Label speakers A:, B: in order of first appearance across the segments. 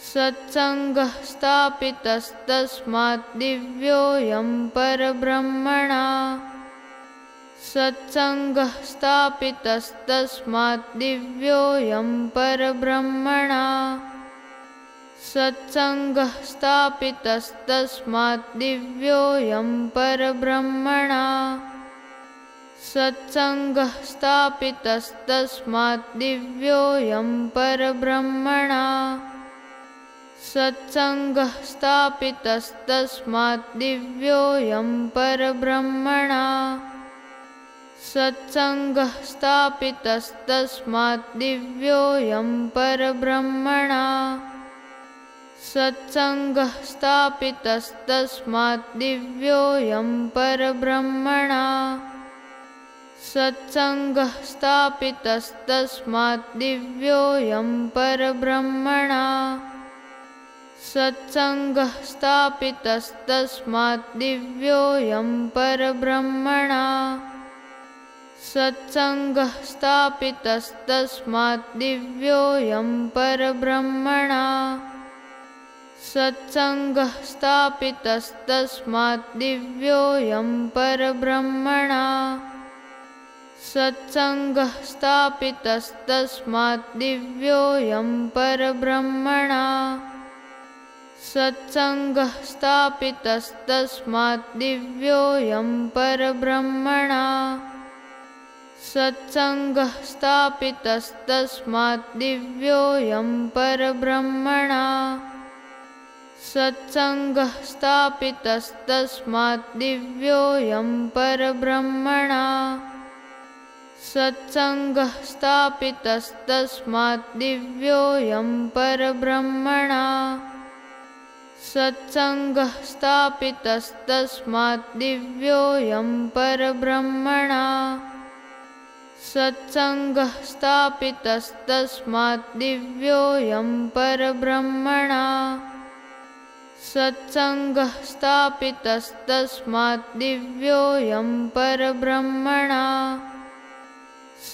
A: सत्सङ्गः स्थापितस्तस्मात् दिव्योऽयं परब्रह्मणा। सत्सङ्गः स्थापितस्तस्मात् दिव्योऽयं परब्रह्मणा। सत्सङ्गः स्थापितस्तस्मात् दिव्योऽयं परब्रह्मणा। सत्सङ्गः स्थापितस्तस्मात् दिव्योऽयं परब्रह्मणा सत्सङ्गः स्थापितस्तस्मात् दिव्योऽयं परब्रह्मणा। सत्सङ्गः स्थापितस्तस्मात् दिव्योऽयं परब्रह्मणा। सत्सङ्गः स्थापितस्तस्मात् दिव्योऽयं परब्रह्मणा। सत्सङ्गः स्थापितस्तस्मात् दिव्योऽयं परब्रह्मणा सत्सङ्गः स्थापितस्तस्मात् दिव्योऽयं परब्रह्मणा। सत्सङ्गः स्थापितस्तस्मात् दिव्योऽयं परब्रह्मणा। सत्सङ्गः स्थापितस्तस्मात् दिव्योऽयं परब्रह्मणा। सत्सङ्गः स्थापितस्तस्मात् दिव्योऽयं परब्रह्मणा सत्सङ्गः स्थापितस्तस्मात् दिव्योऽयं परब्रह्मणा। सत्सङ्गः स्थापितस्तस्मात् दिव्योऽयं परब्रह्मणा। सत्सङ्गः स्थापितस्तस्मात् दिव्योऽयं परब्रह्मणा। सत्सङ्गः स्थापितस्तस्मात् दिव्योऽयं परब्रह्मणा सत्सङ्गः स्थापितस्तस्मात् दिव्योऽयं परब्रह्मणा। सत्सङ्गः स्थापितस्तस्मात् दिव्योऽयं परब्रह्मणा। सत्सङ्गः स्थापितस्तस्मात् दिव्योऽयं परब्रह्मणा।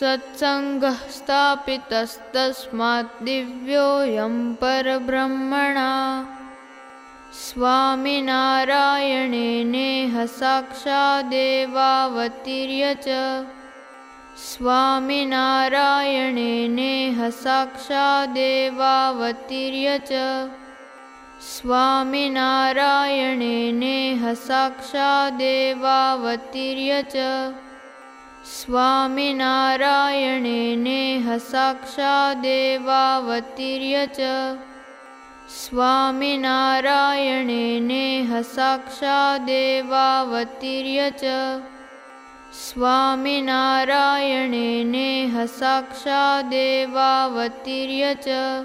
A: सत्सङ्गः स्थापितस्तस्मात् दिव्योऽयं परब्रह्मणा स्वामी नारायणेने हसाक्षादेवावतीर्य च स्वामी नारायणेने हसाक्षादेवावतीर्य च स्वामी नारायणेने हसाक्षादेवावतीर्य च स्वामी नारायणेने हसाक्षादेवावतीर्य च स्वामी नारायणेने हसाक्षादेवावतीर्य च। स्वामी नारायणेने हसाक्षादेवावतीर्य च।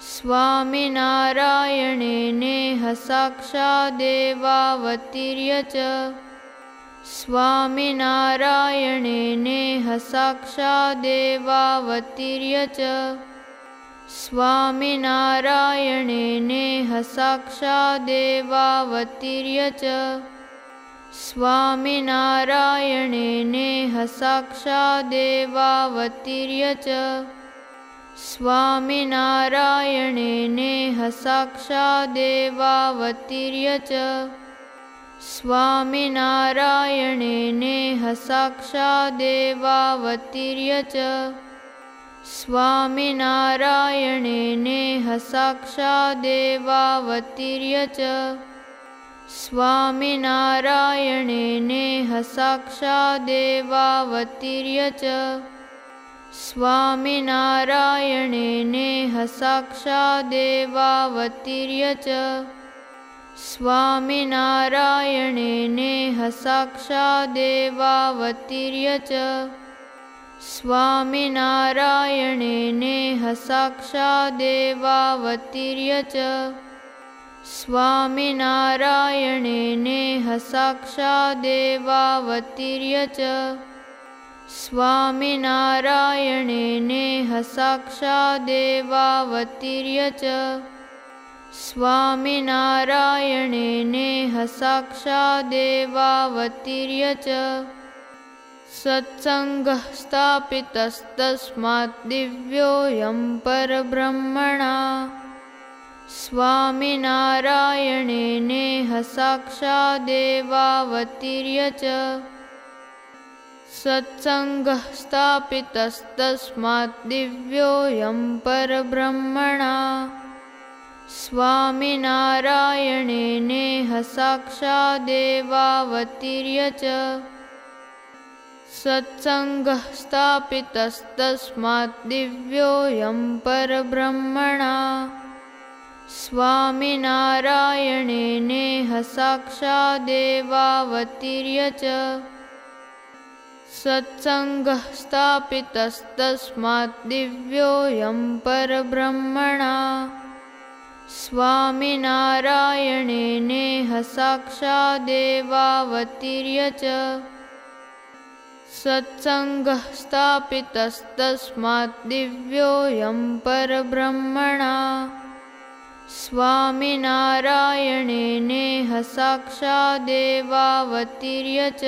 A: स्वामी नारायणेने हसाक्षादेवावतीर्य च। स्वामी नारायणेने हसाक्षादेवावतीर्य च। स्वामी नारायणेने हसाक्षादेवावतीर्य च। स्वामी नारायणेने हसाक्षादेवावतीर्य च। स्वामी नारायणेने हसाक्षादेवावतीर्य च। स्वामी नारायणेने हसाक्षादेवावतीर्य च। स्वामी नारायणेने हसाक्षादेवावतीर्य च। स्वामी नारायणेने हसाक्षादेवावतीर्य च। स्वामी नारायणेने हसाक्षादेवावतीर्य च। स्वामी नारायणेने हसाक्षादेवावतीर्य च। स्वामी नारायणेने हसाक्षादेवावतीर्य च। स्वामी नारायणेने हसाक्षादेवावतीर्य च। स्वामी नारायणेने हसाक्षादेवावतीर्य च। स्वामी नारायणेने हसाक्षादेवावतीर्य च। सत्सङ्गः स्थापितस्तस्मात् दिव्योऽयं परब्रह्मणा। स्वामिनारायणेनेह साक्षादेवावतीर्य च। सत्सङ्गः स्थापितस्तस्मात् दिव्योऽयं परब्रह्मणा। स्वामिनारायणेनेह साक्षादेवावतीर्य च सत्सङ्गः स्थापितस्तस्मात् दिव्योऽयं परब्रह्मणा। स्वामिनारायणेनेह साक्षादेवावतीर्य च। सत्सङ्गः स्थापितस्तस्मात् दिव्योऽयं परब्रह्मणा। स्वामिनारायणेनेह साक्षादेवावतीर्य च सत्सङ्गः स्थापितस्तस्मात् दिव्योऽयं परब्रह्मणा। स्वामिनारायणेनेह साक्षादेवावतीर्य च।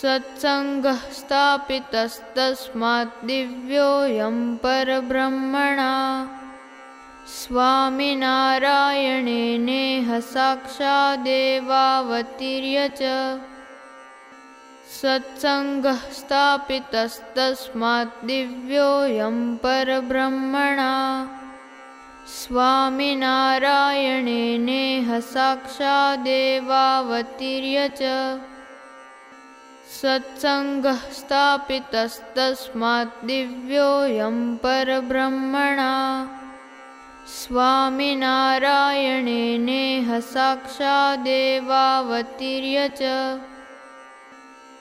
A: सत्सङ्गः स्थापितस्तस्मात् दिव्योऽयं परब्रह्मणा। स्वामिनारायणेनेह साक्षादेवावतीर्य च सत्सङ्गः स्थापितस्तस्मात् दिव्योऽयं परब्रह्मणा। स्वामिनारायणेनेह साक्षादेवावतीर्य च। सत्सङ्गः स्थापितस्तस्मात् दिव्योऽयं परब्रह्मणा। स्वामिनारायणेनेह साक्षादेवावतीर्य च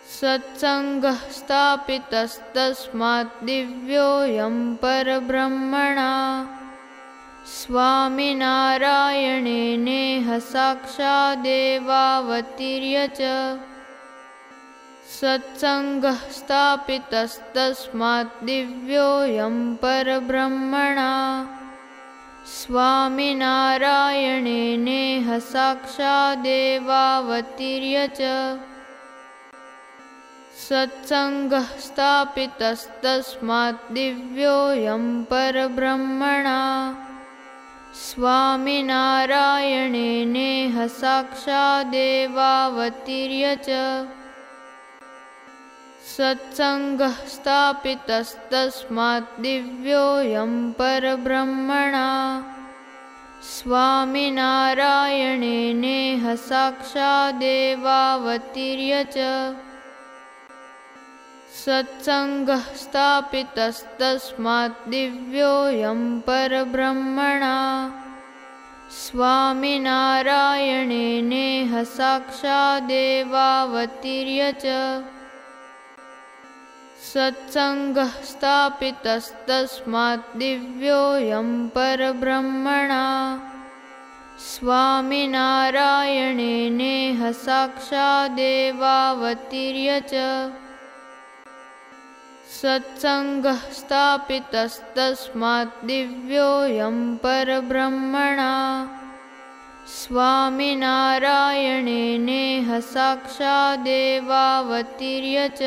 A: सत्सङ्गः स्थापितस्तस्मात् दिव्योऽयं परब्रह्मणा। स्वामिनारायणेनेह साक्षादेवावतीर्य च। सत्सङ्गः स्थापितस्तस्मात् दिव्योऽयं परब्रह्मणा। स्वामिनारायणेनेह साक्षादेवावतीर्य च सत्सङ्गः स्थापितस्तस्मात् दिव्योऽयं परब्रह्मणा। स्वामिनारायणेनेह साक्षादेवावतीर्य च। सत्सङ्गः स्थापितस्तस्मात् दिव्योऽयं परब्रह्मणा। स्वामिनारायणेनेह साक्षादेवावतीर्य च सत्सङ्गः स्थापितस्तस्मात् दिव्योऽयं परब्रह्मणा। स्वामिनारायणेनेह साक्षादेवावतीर्य च। सत्सङ्गः स्थापितस्तस्मात् दिव्योऽयं परब्रह्मणा। स्वामिनारायणेनेह साक्षादेवावतीर्य च सत्सङ्गः स्थापितस्तस्मात् दिव्योऽयं परब्रह्मणा। स्वामिनारायणेनेह साक्षादेवावतीर्य च